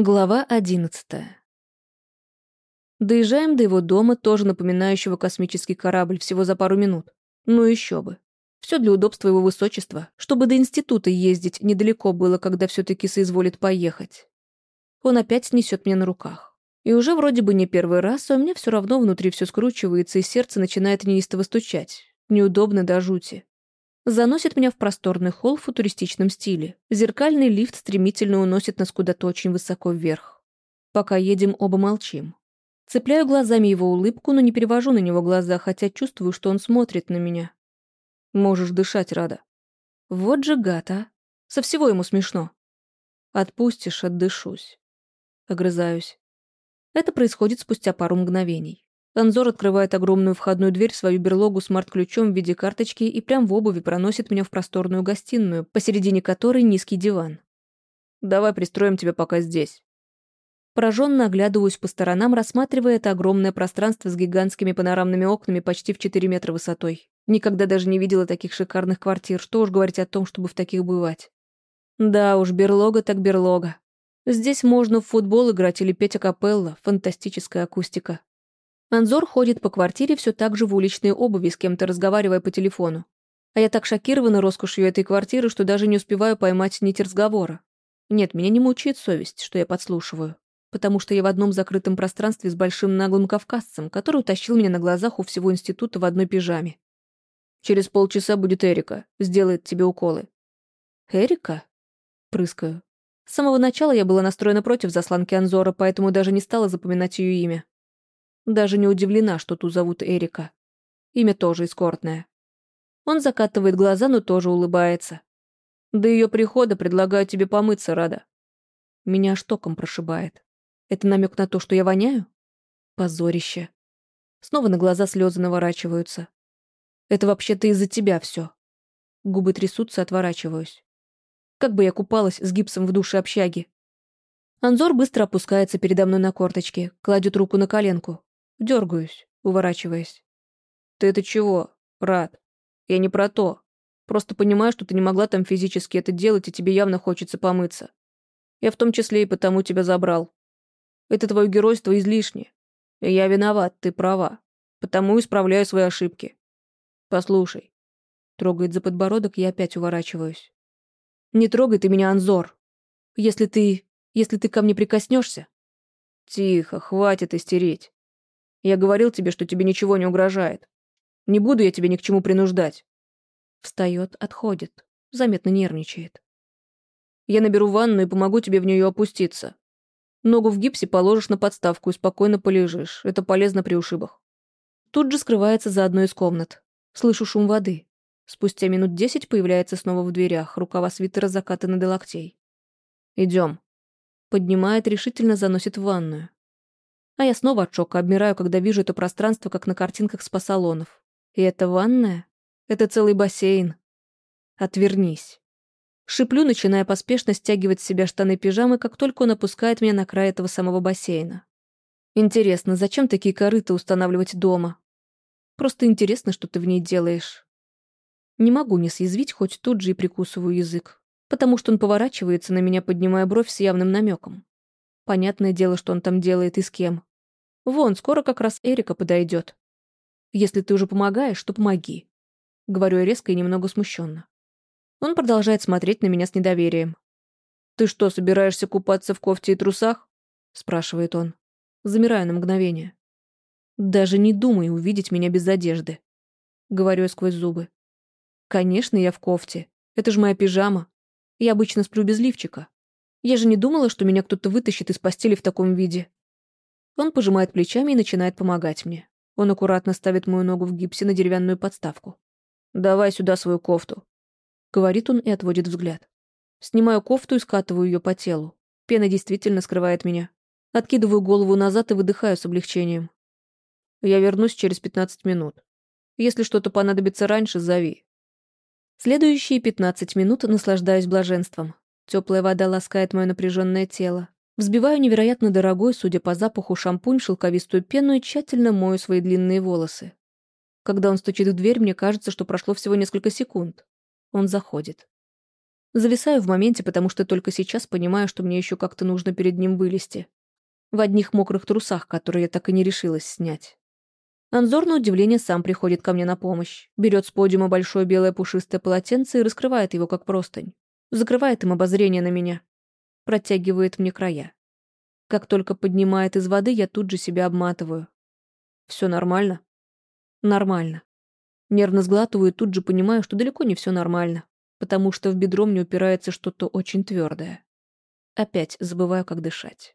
Глава одиннадцатая. Доезжаем до его дома, тоже напоминающего космический корабль, всего за пару минут. Ну еще бы. Все для удобства его высочества, чтобы до института ездить недалеко было, когда все таки соизволит поехать. Он опять снесет меня на руках. И уже вроде бы не первый раз, а у меня все равно внутри все скручивается, и сердце начинает неистово стучать. Неудобно до жути. Заносит меня в просторный холл в футуристичном стиле. Зеркальный лифт стремительно уносит нас куда-то очень высоко вверх. Пока едем, оба молчим. Цепляю глазами его улыбку, но не перевожу на него глаза, хотя чувствую, что он смотрит на меня. Можешь дышать, Рада. Вот же гад, а. Со всего ему смешно. Отпустишь, отдышусь. Огрызаюсь. Это происходит спустя пару мгновений. Анзор открывает огромную входную дверь в свою берлогу смарт-ключом в виде карточки и прям в обуви проносит меня в просторную гостиную, посередине которой низкий диван. «Давай пристроим тебя пока здесь». Пораженно оглядываюсь по сторонам, рассматривая это огромное пространство с гигантскими панорамными окнами почти в 4 метра высотой. Никогда даже не видела таких шикарных квартир, что уж говорить о том, чтобы в таких бывать. Да уж, берлога так берлога. Здесь можно в футбол играть или петь акапелла, фантастическая акустика. Анзор ходит по квартире все так же в уличной обуви, с кем-то разговаривая по телефону. А я так шокирована роскошью этой квартиры, что даже не успеваю поймать нить разговора. Нет, меня не мучает совесть, что я подслушиваю. Потому что я в одном закрытом пространстве с большим наглым кавказцем, который утащил меня на глазах у всего института в одной пижаме. Через полчаса будет Эрика. Сделает тебе уколы. Эрика? Прыскаю. С самого начала я была настроена против засланки Анзора, поэтому даже не стала запоминать ее имя. Даже не удивлена, что ту зовут Эрика. Имя тоже эскортное. Он закатывает глаза, но тоже улыбается. До ее прихода предлагаю тебе помыться, Рада. Меня штоком прошибает. Это намек на то, что я воняю? Позорище. Снова на глаза слезы наворачиваются. Это вообще-то из-за тебя все. Губы трясутся, отворачиваюсь. Как бы я купалась с гипсом в душе общаги. Анзор быстро опускается передо мной на корточки, кладет руку на коленку. Дергаюсь, уворачиваясь. «Ты это чего, Рад? Я не про то. Просто понимаю, что ты не могла там физически это делать, и тебе явно хочется помыться. Я в том числе и потому тебя забрал. Это твое геройство излишне. И я виноват, ты права. Потому исправляю свои ошибки. Послушай». Трогает за подбородок, я опять уворачиваюсь. «Не трогай ты меня, Анзор. Если ты... если ты ко мне прикоснешься. «Тихо, хватит истереть. Я говорил тебе, что тебе ничего не угрожает. Не буду я тебя ни к чему принуждать. Встает, отходит. Заметно нервничает. Я наберу ванну и помогу тебе в нее опуститься. Ногу в гипсе положишь на подставку и спокойно полежишь. Это полезно при ушибах. Тут же скрывается за одной из комнат. Слышу шум воды. Спустя минут десять появляется снова в дверях, рукава свитера закатаны до локтей. Идем. Поднимает, решительно заносит в ванную. А я снова от шока обмираю, когда вижу это пространство, как на картинках спа-салонов. И это ванная? Это целый бассейн. Отвернись. Шиплю, начиная поспешно стягивать с себя штаны пижамы, как только он опускает меня на край этого самого бассейна. Интересно, зачем такие корыты устанавливать дома? Просто интересно, что ты в ней делаешь. Не могу не съязвить, хоть тут же и прикусываю язык, потому что он поворачивается на меня, поднимая бровь с явным намеком. Понятное дело, что он там делает и с кем. Вон, скоро как раз Эрика подойдет. Если ты уже помогаешь, то помоги. Говорю резко и немного смущенно. Он продолжает смотреть на меня с недоверием. «Ты что, собираешься купаться в кофте и трусах?» спрашивает он. Замираю на мгновение. «Даже не думай увидеть меня без одежды», говорю я сквозь зубы. «Конечно, я в кофте. Это же моя пижама. Я обычно сплю без лифчика. Я же не думала, что меня кто-то вытащит из постели в таком виде. Он пожимает плечами и начинает помогать мне. Он аккуратно ставит мою ногу в гипсе на деревянную подставку. «Давай сюда свою кофту», — говорит он и отводит взгляд. Снимаю кофту и скатываю ее по телу. Пена действительно скрывает меня. Откидываю голову назад и выдыхаю с облегчением. Я вернусь через 15 минут. Если что-то понадобится раньше, зови. Следующие 15 минут наслаждаюсь блаженством. Теплая вода ласкает мое напряженное тело. Взбиваю невероятно дорогой, судя по запаху, шампунь, шелковистую пену и тщательно мою свои длинные волосы. Когда он стучит в дверь, мне кажется, что прошло всего несколько секунд. Он заходит. Зависаю в моменте, потому что только сейчас понимаю, что мне еще как-то нужно перед ним вылезти. В одних мокрых трусах, которые я так и не решилась снять. Анзор, на удивление, сам приходит ко мне на помощь. Берет с подиума большое белое пушистое полотенце и раскрывает его, как простынь. Закрывает им обозрение на меня. Протягивает мне края. Как только поднимает из воды, я тут же себя обматываю. Все нормально? Нормально. Нервно сглатываю и тут же понимаю, что далеко не все нормально, потому что в бедро мне упирается что-то очень твердое. Опять забываю, как дышать.